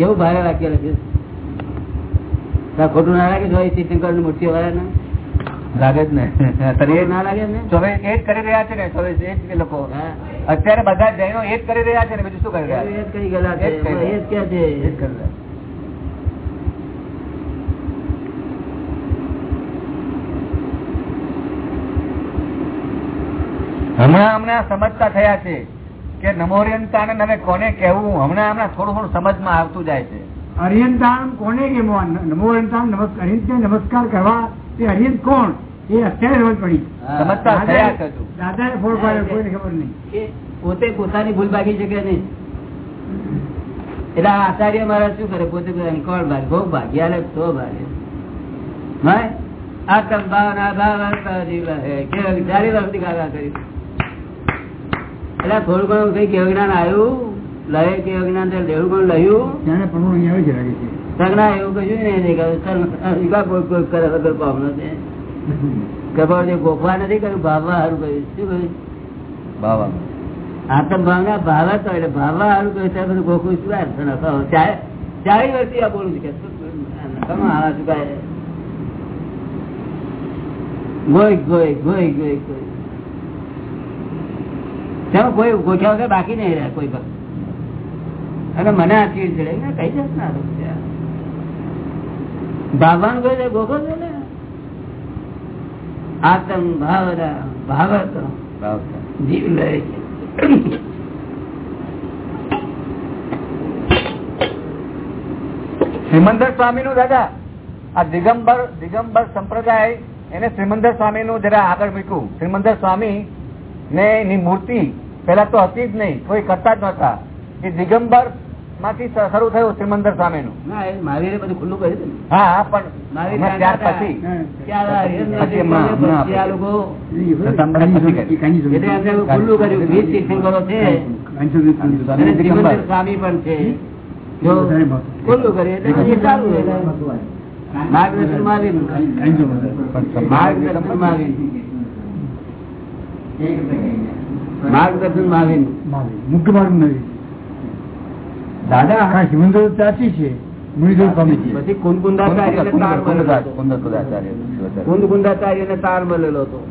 કેવું ભારે વાક્ય લખ્યું? ખોટું ના લાગે જો શંકરની મૂર્તિઓ વાળા લાગે જ ને. ના લાગે ને ચોવીસ એ જ કરી રહ્યા છે ને ચોવીસ એ જ લોકો? અત્યારે બધા જૈનો એ જ કરી રહ્યા છે ને બીજું શું કરી રહ્યા એ જ કરી ગયેલા છે. એ જ છે. એ જ કરી રહ્યા હમણાં હમણાં સમજતા થયા છે. કે નમોરિયંતાન હવે કોને કહેવું? હમણાં હમણાં થોડું થોડું સમજમાં આવતું જાય છે. અરિયંતાન કોને કેવો નમોરિયંતાન નમસ્કાર નમસ્કાર કરવા તે અરિયંત કોણ? એ અત્યારે સમજ પડી. સમજતા દાદાએ ફોડ પાડ્યો કોઈને ખબર નહીં. પોતે પોતાની ભૂલ ભાગી શકે નહીં. એટલે આચાર્ય મારા શું કરે? પોતે પોતાની કોણ ભાગ? ભોગ ભાગ્યા તો ભાગે. ભાઈ આ તમ ભાવના ભાવ જીવ હે. કેવળ ચાલી વર્ષથી ગાગા કરી. એટલે થોડું ઘણું કઈ કેવું જ્ઞાન આવ્યું? લહે કેવું જ્ઞાન દેવું ઘણું લહ્યું ત્યારે પણ અહીંયા જ લાગે છે. સગના એવું કહ્યું કોઈ કરે વગર ખબર ગોખવા નથી કર્યું ભાવવા સારું કહ્યું શું કહ્યું ભાવવા. આતમ ભાવના ભાવ તો એટલે ભાવવા સારું કહ્યું ત્યાં બધું ગોખવું શું અર્થ ચારી ચારે વર્ષથી આ બોલું કે નખામાં આવા કાંઈ ગોઈ ગોઈ ગોઈ ગોઈ ગોઈ તેમાં કોઈ ગોઠ્યા વગર બાકી નહીં રહ્યા કોઈ પણ અને મને આ ચીડ ચડે. કઈ જશ ના ભાવવાનું કહે ગોખો છો ને આતમ ભાવરા ભાવત જીવ લે. શ્રીમંદર સ્વામી નું દાદા, આ દિગંબર દિગંબર સંપ્રદાય, એને શ્રીમંદર સ્વામી નું જરા આગળ મૂક્યું. શ્રીમંદર સ્વામી ને એની મૂર્તિ. પેલા તો હતી જ નહીં. કોઈ કરતા જ નતા એ દિગંબરમાંથી શરૂ થયું શ્રીમંદર સ્વામી નું મહાવીરે બધું ખુલ્લું કર્યું હા પણ ત્યાર પછી. ખુલ્લું કર્યું. સ્વામી. પણ છે. ખુલ્લું કર્યું. માર્ગદર્શન માર્ગદર્શન. માર્ગદર્શન મહાવીરનું. મુખ્ય માર્ગ નથી દાદા. આખા સિમંદર ચાચી છે. પછી. કુંદકુંદાચાર્ય. તાર મળેલો હતો.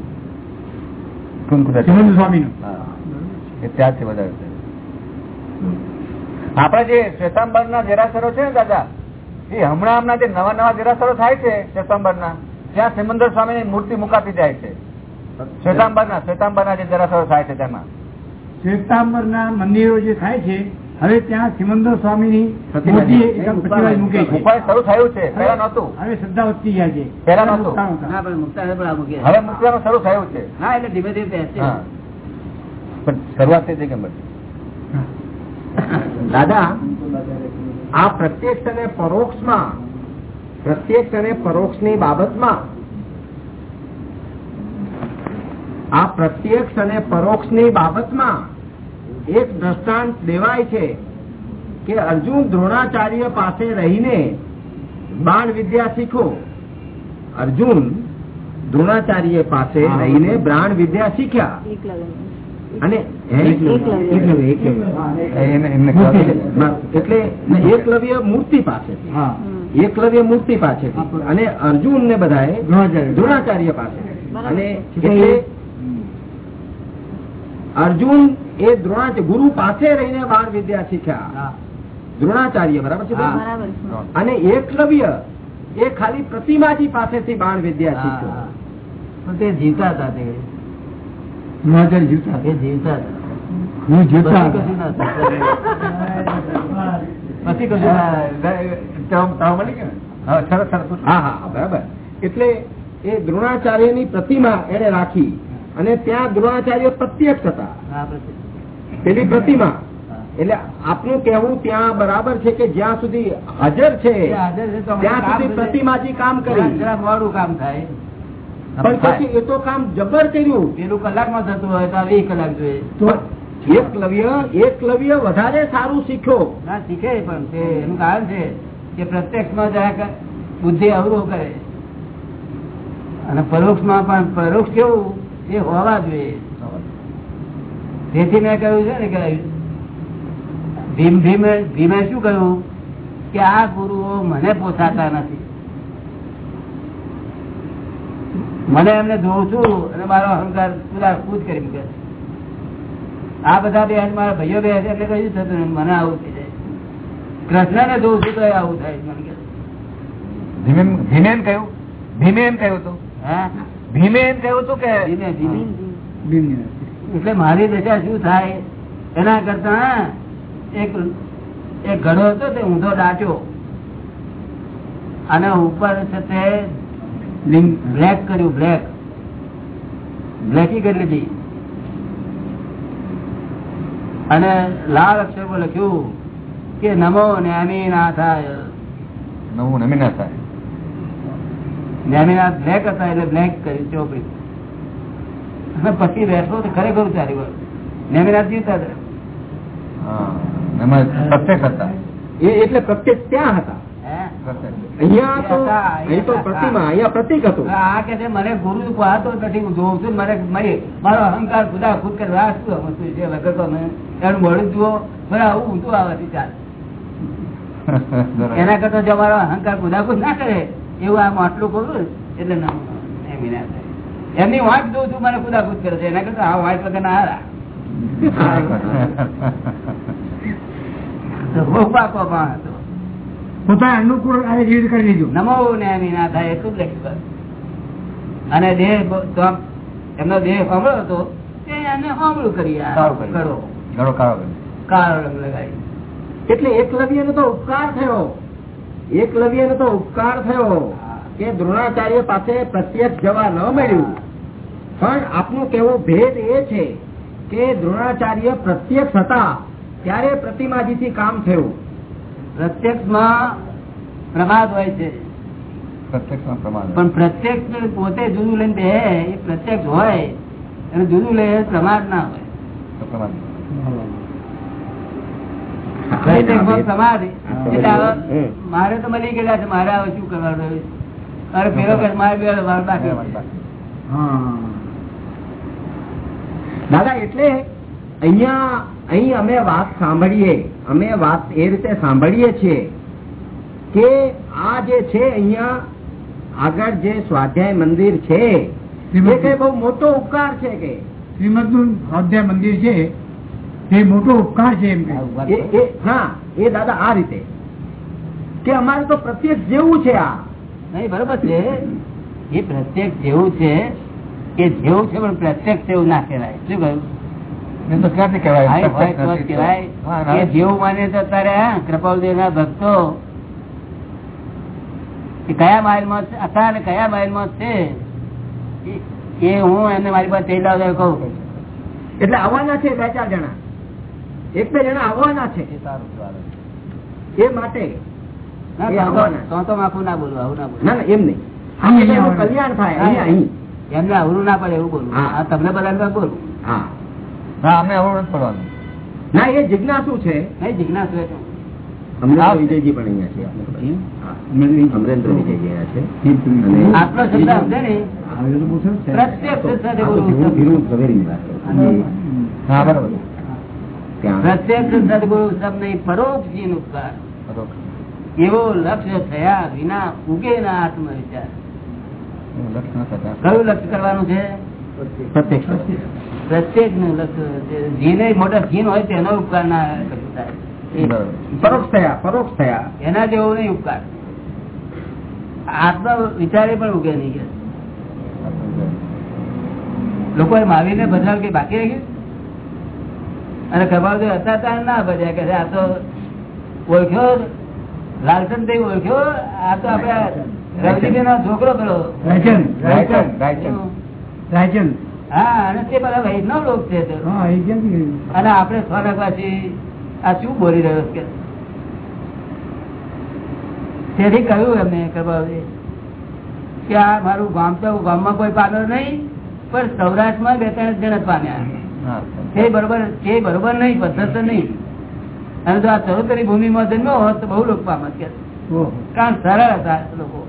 આપણા જે શ્વેતાંબર ના દેરાસરો છે ને દાદા એ હમણાં હમણાં જે નવા નવા દેરાસરો થાય છે શ્વેતાંબર ના ત્યાં સિમંદર સ્વામી ની મૂર્તિ મુકાતી જાય છે. શ્વેતાંબર ના શ્વેતાંબર ના જે દેરાસરો થાય છે તેમાં. શ્વેતાંબર ના મંદિરો જે થાય છે હવે ત્યાં સિમંદર સ્વામી ની છે. મૂકે છે. શરૂ થયું છે. હવે શ્રદ્ધા વધતી જાય છે. મુક્તા પણ હવે મૂકવાનું શરૂ થયું છે. હા એટલે ધીમે ધીમે પણ શરૂઆત થઈ દિગંબર દાદા આ પ્રત્યક્ષ અને પરોક્ષમાં પ્રત્યક્ષ અને પરોક્ષની બાબતમાં આ પ્રત્યક્ષ અને પરોક્ષની બાબતમાં એક દ્રષ્ટાંત દેવાય છે કે અર્જુન દ્રોણાચાર્ય પાસે રહીને બાણ વિદ્યા શીખો. અર્જુન દ્રોણાચાર્ય પાસે રહીને બ્રાણ વિદ્યા શીખ્યા. અને એટલે એકલવ્ય મૂર્તિ પાસે એકલવ્ય મૂર્તિ પાસે અને અર્જુન ને બધાએ દ્રોણાચાર્ય. દ્રોણાચાર્ય પાસે. અને એટલે અર્જુન એ દ્રોણાચાર્ય ગુરુ પાસે રહીને બાળ વિદ્યા શીખ્યા. દ્રોણાચાર્ય બરાબર છે અને એકલવ્ય એ ખાલી પ્રતિમાજી પાસેથી બાળ વિદ્યા શીખ્યો. તે જીવતા હતા તે. દ્રોણાચાર્ય જીવતા એ જીવતા હું જીવતા પછી કશું ના થયું. પછી કશું ના તાવ- તાવ મળી ગયો ને? હા, સરસ સરસ. હા હા બરાબર. એટલે એ દ્રોણાચાર્યની પ્રતિમા એને રાખી. અને ત્યાં દ્રોણાચાર્ય પ્રત્યક્ષ હતા. પેલી પ્રતિમા. એટલે આપનું કહેવું ત્યાં બરાબર છે કે જ્યાં સુધી હાજર છે ત્યાં સુધી. પ્રતિમાજી કામ કરી. જરા કામ થાય. પણ પછી એ તો કામ જબર કર્યું. પેલું કલાકમાં થતું હોય તો એક કલાક જોઈએ. એકલવ્ય એકલવ્ય વધારે સારું શીખ્યો ના શીખે પણ એનું કારણ છે કે પ્રત્યક્ષમાં જરાક બુદ્ધિ અવરો કરે. અને પરોક્ષમાં પણ પરોક્ષ કેવું? એ હોવા જોઈએ. તેથી મેં કહ્યું છે ને કે ભીમ ભીમે ભીમે શું કહ્યું? કે આ ગુરુઓ મને પોસાતા નથી. મને એમને જોઉં છું અને મારો અહંકાર પૂરા કૂદ કરી મૂકે આ બધા બે મારા ભાઈઓ બે એટલે કયું થતું મને આવું થઈ જાય. કૃષ્ણ ને જોઉં છું તો આવું થાય મને. ભીમે કહ્યું ભીમે એમ કહ્યું? હતું હા. ભીમે એમ કહ્યું હતું કે? ધીમે ધીમે ભીમને. એટલે મારી દશા શું થાય? એના કરતા એક એક ઘડો હતો તે ઊંધો દાટ્યો. અને ઉપર છે તે બ્લેક કર્યું બ્લેક. બ્લેકી કરી લીધી. અને લાલ અક્ષરમાં લખ્યું કે નમો નેમિનાથાય નવું નમી ના થાય નેમિનાથ બ્લેક હતા એટલે બ્લેક કરી ચોપડી. અને પછી બેસો તો ખરેખર ચાલી ગયો. જ્ઞાનીનાથ જીવતા હતા. હા પ્રત્યક્ષ હતા. એ એટલે પ્રત્યેક ત્યાં હતા. પ્રત્યક્ષ. મને ગુરુ નથી હું જોઉં છું મને મારો અહંકાર ખુદા ખુદ કરે. શું વસ્તુ છે? વગર તો એનું જુઓ. મને આવું ઊંધું આવવાથી ચાલ. એના કરતા જો મારો અહંકાર ખુદા ખુદ ના કરે એવું આમ આટલું કરું એટલે. એમની વાંચ જોઉં છું મને ખુદા કરે છે. એના કરતા આ વાંચ વગર ના હારા. તો બહુ પાકો માણસ હતો. પોતાને અનુકૂળ આ કરી લીધું નમો ને ના થાય એટલું જ લખ્યું અને દેહ એમનો દેહ સાંભળો હતો એને સાંભળું કરી કાળો રંગ લગાવી. એટલે એકલવ્ય નો તો ઉપકાર થયો. એકલવ્ય નો તો ઉપકાર થયો કે દ્રોણાચાર્ય પાસે પ્રત્યક્ષ જવા ન મળ્યું. પણ આપનું કેવો ભેદ એ છે કે દ્રોણાચાર્ય પ્રત્યક્ષ હતા ત્યારે પ્રતિમાજીથી કામ થયું. પ્રત્યક્ષમાં પ્રમાદ હોય છે. પણ પ્રત્યક્ષ પોતે જુદું લઈને બે એ પ્રત્યક્ષ હોય અને જુદું લે પ્રમાદ ના હોય પ્રમાણ પ્રત્યક્ષમાં પ્રમાદ એટલે હવે હમ. મારે તો મળી ગયેલા છે મારે હવે શું કરવાનું મારે કે. હા. દાદા એટલે અહિયાં અહી અમે વાત સાંભળીએ અમે વાત એ રીતે સાંભળીએ છીએ કે આ જે છે અહિયાં આગળ જે સ્વાધ્યાય મંદિર છે એ કઈ બહુ મોટો ઉપકાર છે કે? શ્રીમદનું સ્વાધ્યાય મંદિર છે તે મોટો ઉપકાર છે એમ કે એ એ હા એ દાદા આ રીતે. કે અમારે તો પ્રત્યક્ષ જેવું છે આ. નહીં બરોબર છે. એ પ્રત્યક્ષ જેવું છે કે જેવું છે પણ પ્રત્યક્ષ એવું ના કહેવાય. શું કહ્યું? એ એ એ કયા માઇલમાં હતા કયા માઇલમાં છે? એ- એ હું એમને મારી પાસે કહું. એટલે આવવાના છે બે ચાર જણા. એક બે જણા આવવાના છે. એ. એ માટે ના, એ તો- આવવાના. તો તો માખું ના બોલવું આવું ના ના બોલવું. ના એમ નહીં. કલ્યાણ થાય અહીં. એમને અવરું ના પડે એવું બોલવું. હા. તમને બધા બોલવું. હા. ના અમને આવું નથી પડવાનું. ના એ જિજ્ઞાસુ છે. નહીં જિજ્ઞાસ છે. પ્રત્યક્ષ પ્રત્યક્ષ સદગુરુ શબ્દ નહીં નું ઉપકાર એવો લક્ષ્ય થયા વિના ઉગે ના આત્મ વિચાર એવું લક્ષ કયું લક્ષ્ય કરવાનું છે? પ્રત્યેકનું લક્ષ્ય જીને મોટા જીન હોય તેનો ઉપકાર ના. પરોક્ષ થયા પરોક્ષ થયા. એના જેવો નહીં ઉપકાર. આત્મ વિચારે પણ ઉગે નહીં. લોકો એ માવીને બદલાવ કે બાકી રાખ્યું? અને કબાવ હતા ત્યાં ના ભજ્યા કે આ તો ઓળખ્યો લાલચંદ દેવ ઓળખ્યો? આ તો આપડે રવજીભાઈ નો છોકરો પેલો. હા અને તે બધા વૈષ્ણવ લોક છે તે. હા એ ક્યાંથી ગયું? અને આપણે સ્વર્ગવાસી આ શું બોલી રહ્યો કે તેથી કહ્યું એમને કબાવજી કે આ મારું ગામ તો ગામમાં કોઈ પામ્યો નહીં પણ સૌરાષ્ટ્રમાં બે ત્રણ જણ જ પામ્યા. તે બરોબર એ બરોબર નહીં પદ્ધત નહીં. અને જો આ ચરોતરી ભૂમિમાં જન્મ્યો હોત તો બહુ લોકો પામત કે કારણ સરળ હતા લોકો.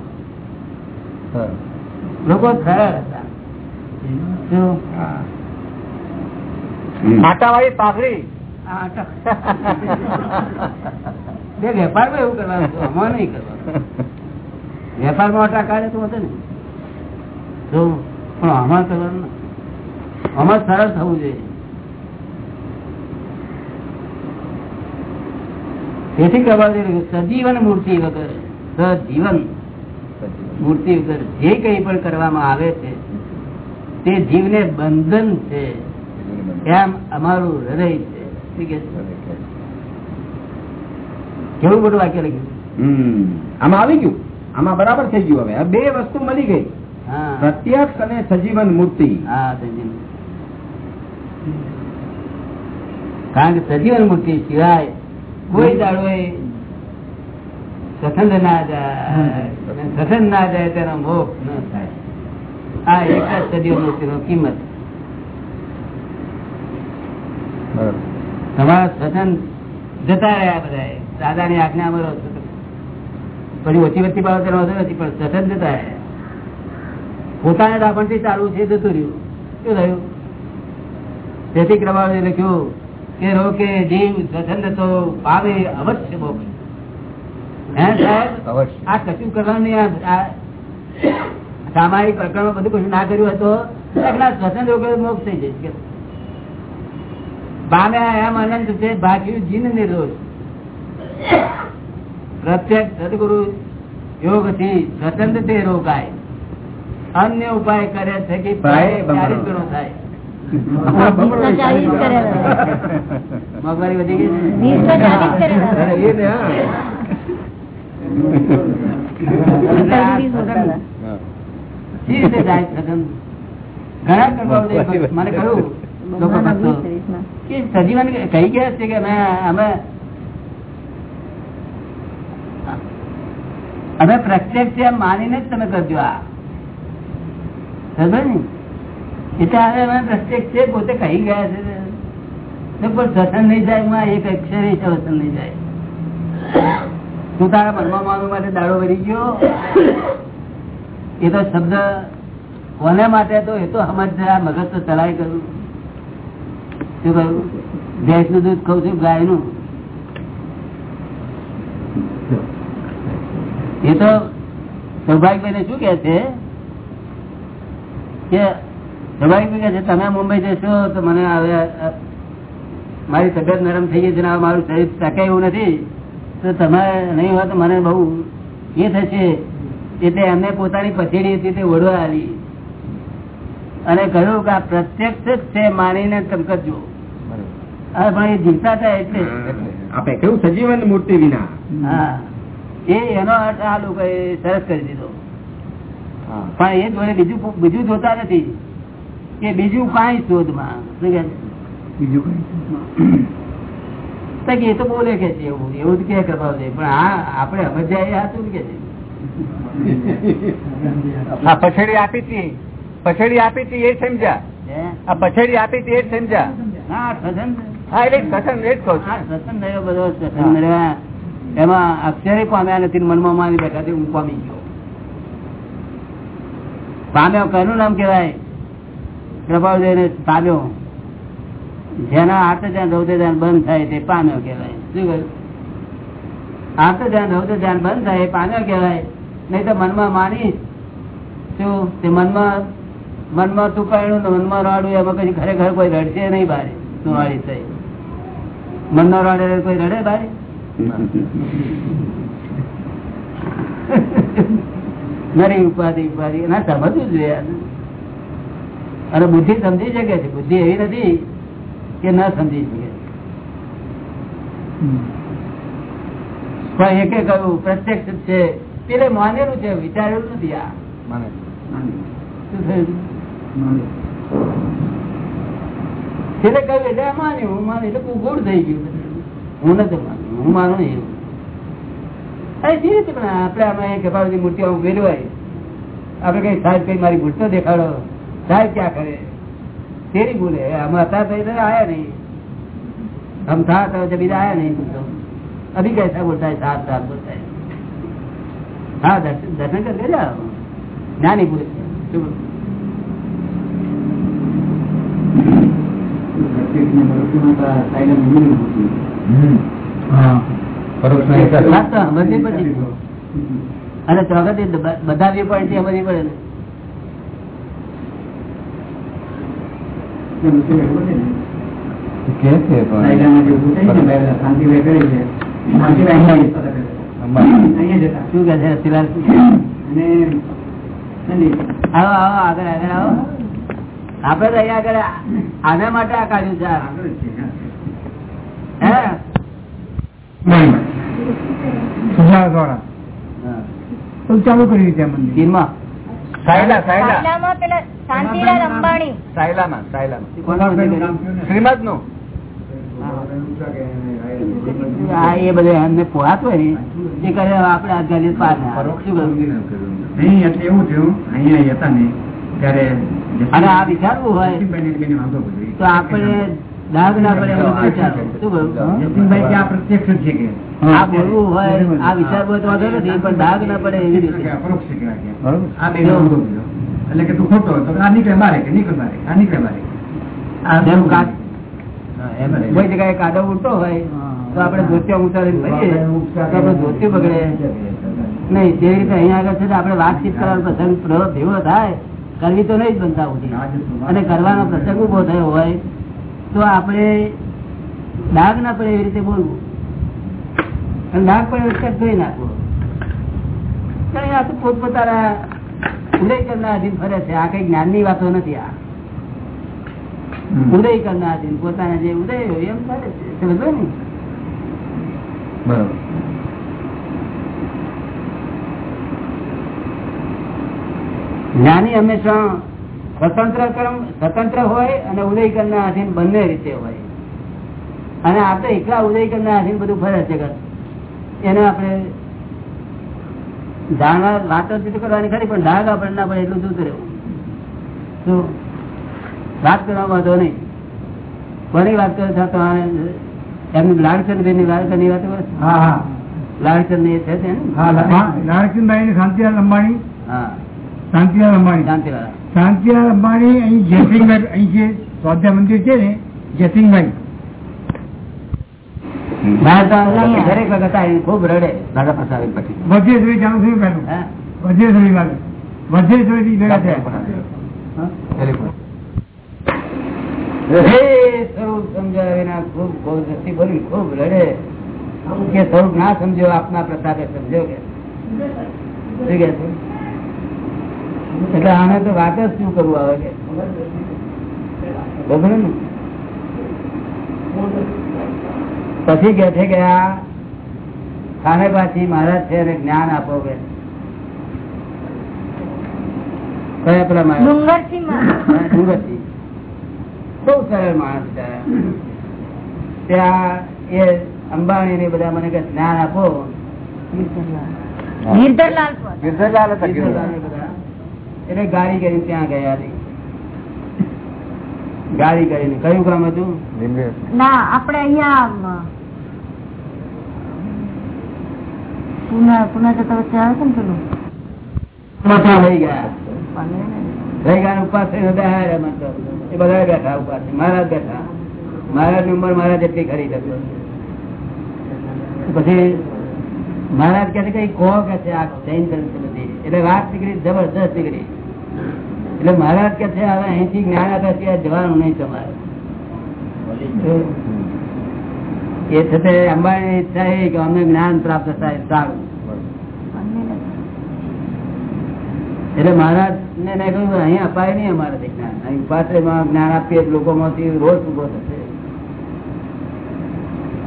લોકો સરળ હતા? આટાવાળી પાઘડી. બે વેપારમાં એવું કરવાનું આમાં નહીં કરવાનું. વેપારમાં આટા કાઢે તો વધે ને. જો પણ આમાં કરવાનું. આમાં સરળ થવું જોઈએ. તેથી કે સજીવન મૂર્તિ વગર સજીવન મૂર્તિ વગર જે કઈ પણ કરવામાં આવે છે તે જીવને બંધન છે. એમ અમારું હૃદય છે. કેવું બધું વાક્ય લખ્યું? આમાં આવી ગયું. આમાં બરાબર થઈ ગયું હવે. આ બે વસ્તુ મળી ગઈ. હા. પ્રત્યક્ષ અને સજીવન મૂર્તિ. હા સજીવન. કારણ કે સજીવન મૂર્તિ સિવાય કોઈ દાડો એ સ્વતંત્ર ના જાય સ્વતંત્ર ના જાય તેનો મોક્ષ ન થાય. આ એક જ સદીઓ મૂર્તિનો કિંમત. તમારા સ્વતંત્ર જતા રહ્યા બધા દાદાની આજ્ઞા અમારો પછી ઓછી વચ્ચે બાબત વાંધો નથી પણ સ્વતંત્ર જતા રહ્યા. પોતાને દાપણથી ચાલુ છે જતું રહ્યું. શું થયું? તેથી ક્રમાવલી લખ્યું કે રોકે જીવ સ્વતંત્ર તો પાવે અવશ્ય મોક્ષ. હે સાહેબ? આ કશું કરવાનું સામાયિક પ્રકરણમાં બધું કશું ના કર્યું હતો સ્વતંત્ર વગર મોક્ષ થઈ જશે કે એમ અનંત છે ભાગ્યું જીન નિર્દોષ. પ્રત્યેક સદગુરુ યોગથી સ્વતંત્ર તે રોકાય અન્ય ઉપાય કરે છે કે ભાઈ ગણો થાય. મોંઘવારી વધી ગઈ સજીવન કહી ગયા છે કે અમે અમે અમે પ્રત્યક્ષ માનીને જ તમે કરજો આ. સમજ ને? અમે છે, પોતે કહી ગયા છે. ને સસન નહીં જાય એક અક્ષર દર્શન નહીં જાય તું તારા મનમાં માનવા માટે દાડો ભરી ગયો? એ તો શબ્દ કોને માટે તો એ તો સમજ મગજ તો ચલાય કર્યું શું કહ્યું? ભેંસનું દૂધ ખઉં છું ગાયનું એ તો સૌભાગ્યભાઈ શું કે છે? કે સૌભાગ્યભાઈ કે છે તમે મુંબઈ જશો તો મને હવે મારી તબિયત નરમ થઈ ગઈ છે મારું શરીર ટકે એવું નથી. તો તમે નહીં હોય તો મને બહુ એ થશે. એટલે એમને પોતાની પછેડી હતી તે ઓળવા આવી. અને કહ્યું કે આ પ્રત્યક્ષ જ છે માનીને તમે કરજો. પણ એ જીવતા હતા એટલે. આપણે કેવું સજીવન મૂર્તિ વિના. હા. એ એનો અર્થ આ લોકો સરસ કરી દીધો. પણ એ જોડે બીજું બીજું જોતા નથી. કે બીજું કઈ શોધમાં. બીજું કઈ એ તો બોલે કે છે એવું એવું જ કે કરવા દે પણ આ આપણે સમજ્યા એ કે છે? પછેડી આપી હતી. પછેડી આપી હતી એ સમજ્યા. આ પછેડી આપી હતી એ જ સમજ્યા. હા હા એટલે કથન એ જ કહું થયો બધો રહ્યા એમાં અક્ષરે પામ્યા નથી મનમાં માની બેઠા હું પામી ગયો. પામ્યો કયું નામ કેવાય કૃપાળદેવને પામ્યો જેના હાથ ધ્યાન રૌદ્ર ધ્યાન બંધ થાય તે પામ્યો કહેવાય. શું કહ્યું? હાથ ધ્યાન રૌદ્ર ધ્યાન બંધ થાય એ પામ્યો કહેવાય. નહીં તો મનમાં માની શું? તે મનમાં મનમાં તું કહેલું ને મનમાં રડવું એમાં કઈ ખરેખર કોઈ રડશે નહીં બારે. તું વાળી થઈ? મનમાં રડે કોઈ રડે બારે? નરી ઉપાધિ ઉપાધિ. ના સમજવું જોઈએ. અને બુદ્ધિ સમજી શકે છે. બુદ્ધિ એવી નથી કે ન સમજી શકે. પણ એકે કહ્યું પ્રત્યક્ષ છે. પેલે માનેલું છે વિચારેલું નથી આ. થયું? કહ્યું એટલે માન્યું. હું માનું એટલે થઈ ગયું. હું નથી માનું હું માનું નહીં. આપણે આમાં કપાળની મૂર્તિ આવું ફેરવાય આપણે કઈ સાહેબ કઈ મારી ભૂલ તો દેખાડો. સાહેબ ક્યાં કરે તેરી ભૂલે हम હતા तो इधर आया नहीं हम था तो जब इधर आया नहीं तो अभी कैसा बोलता है साथ साथ बोलता है हाँ दर्शन दर्शन करके जाओ ज्ञानी पुरुष है। શું બોલું? પરોક્ષના હિસાબે. વાત તો સમજવી પડે અને પ્રગતિ બ- બધા વ્યૂ પોઈન્ટ થી સમજવી પડે ને કે છે પણ કરે છે. અહીંયા જ પતા કરે. અહીંયા જતા. શું કે છે શિલાલ અને આવો આવો આગળ આગળ આવો આપડે તો અહીંયા આગળ આના માટે આ કાઢ્યું છે છે, ચાલુ કર્યું ત્યાં મંદિર ગીરમાં સાયલા સાયલા શાંતિલાલ અંબાણી. સાયલામાં સાયલામાં. કોનું મંદિર નામ કર્યું? કયું ને? શ્રીમદનું એ બધે એમને પોહાત ને એ કરે આપણે આજકાલ પાર ના આવે. શું કરવું? નહીં એટલે એવું થયું અહીંયા હતા ને ત્યારે અને આ વિચારવું હોય. તો આપણે દાગ ના પડે પ્રત્યક્ષ છે કે? આ બોલવું હોય આ વિચારવું હોય તો વાંધો નથી પણ દાગ ના પડે એવી રીતે. એટલે કે તું ખોટો તો આ નીકળે મારે કે? નીકળ મારે આ નીકળે મારે. કોઈ જગ્યાએ કાદવ ઉલટો હોય તો આપણે ધોતિયા ઉતારીને ફરીએ તો આપણે બગડે નહીં જે રીતે અહીંયા આગળ છે આપણે વાતચીત કરવાનો પ્રસંગ ભેગો થાય. કરવી તો નહીં જ બનતા હોતી અને કરવાનો પ્રસંગ ઊભો થયો હોય તો આપણે ડાગ ના પડે એવી રીતે બોલવું. અને દાગ પડે વખત ધોઈ નાખવો. કારણ આ તો પોતપોતાના ઉદય કરના અધીન ફરે છે. આ કઈ જ્ઞાનની વાતો નથી આ. ઉદય કરના અધીન પોતાના જે ઉદય હોય એમ ફરે છે. સમજો ને? જ્ઞાની હંમેશા સ્વતંત્ર કર્મ સ્વતંત્ર હોય અને ઉદય કરના અધીન બંને રીતે હોય. અને આપણે એકલા ઉદય કરના અધીન બધું ફરે છે. એને આપણે જાણવા વાતો જુદી કરવાની ખરી પણ ડાઘ પણ ના પડે એટલું જુદું રહેવું. શું વાત કરવામાં વાંધો નહીં. કોની વાત કરો છો? તમારે એમની લાડચંદ બેનની કરી વાત કરો હા હા. લાલચંદ એ છે ને? ની શાંતિલાલ અંબાણી. હા. શાંતિલાલ અંબાણી. શાંતિવાળા શાંતિલાલ અંબાણી અહીં જયસિંહભાઈ અહીં જે સ્વાધ્યાય મંદિર છે ને જયસિંહભાઈ દરેક વખત ખૂબ રડે દાદા પાસે પછી. ભેગા થયા સ્વરૂપ ખૂબ બોલી ખૂબ રડે. કે સ્વરૂપ ના સમજ્યો આપના પ્રસાદે સમજ્યો કે? એટલે આને તો વાત જ શું કરવું આવે કે? બરોબર ને? પછી કે છે કે આ ખાને પાછી મહારાજ છે એને જ્ઞાન આપો કે? કયા પેલા મહારાજ? બહુ સરળ માણસ છે. ત્યાં એ અંબાણી ને બધા મને કે જ્ઞાન આપો. ગીરધરલાલ. ગીરધરલાલ. એટલે ગાડી ગઈ ત્યાં ગયા હતી. ગાડી કરીને કયું કામ હતું? ના આપણે અહીંયા પુના પુના જતા વચ્ચે આવે છે ને પેલું? મથા ગયા. રહી ગયા ઉપાસ. એ બધા બેઠા ઉપાસ મહારાજ બેઠા. મહારાજની ઉંમર મહારાજ એટલી ખરી હતી પછી મહારાજ કે છે કઈ કહો કે છે આ બધી એટલે વાત નીકળી જબરદસ્ત નીકળી. એટલે મહારાજ કે છે અહીંથી જ્ઞાન આપ્યા સિવાય જવાનું નહીં તમારે. એ છતાં અંબાણી ઈચ્છા એ કે અમને જ્ઞાન પ્રાપ્ત થાય, સારું. એટલે મહારાજ ને કહ્યું અહીં અપાય નહીં અમારે જ્ઞાન. અહીં પાસે જ્ઞાન આપીએ લોકો માંથી રોજ ઊભો થશે.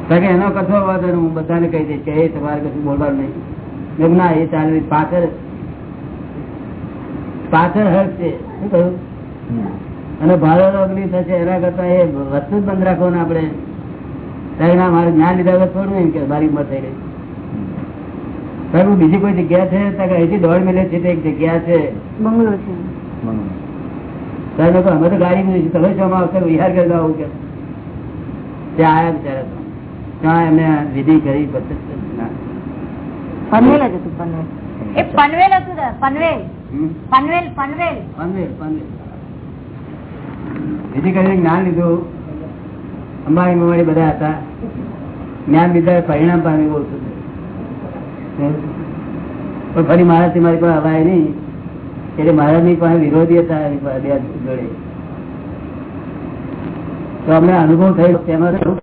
કારણ કે એનો કશો વાંધો હું બધાને કહી દઈશ કે, એ તમારે કશું બોલવાનું નહીં. ના, એ ચાલે પાછળ પાછળ છે શું કહ્યું? અને ભાડો અગ્નિ થશે એના કરતા એ વસ્તુ જ બંધ રાખો ને આપણે. ત્યારે મારે જ્ઞાન લીધા વગર થોડું એમ કે મારી ઉંમર થઈ ગઈ સાહેબ બીજી કોઈ જગ્યા છે? અહીંથી દોઢ મિલે છે એક જગ્યા છે. બંગલો છે. સાહેબ અમે તો ગાડી છે. તમે શું આવશે વિહાર કરતા આવું કે? ત્યાં આવ્યા બિચારા તો. ત્યાં એમને વિધિ કરી પછી પનવેલ હતું પનવેલ. એ પનવેલ હતું પનવેલ? પનવેલ પનવેલ. પનવેલ પનવેલ. વિધિ કરીને જ્ઞાન લીધું. અંબાણી મવાણી બધા હતા. જ્ઞાન લીધા પરિણામ પામી બહુ પણ ફરી મહારાજ મારી કોઈ હવાય નહીં. એટલે મહારાજની પાસે વિરોધી હતા એની પાસે બે જોડે. તો અમને અનુભવ થયો તેમાં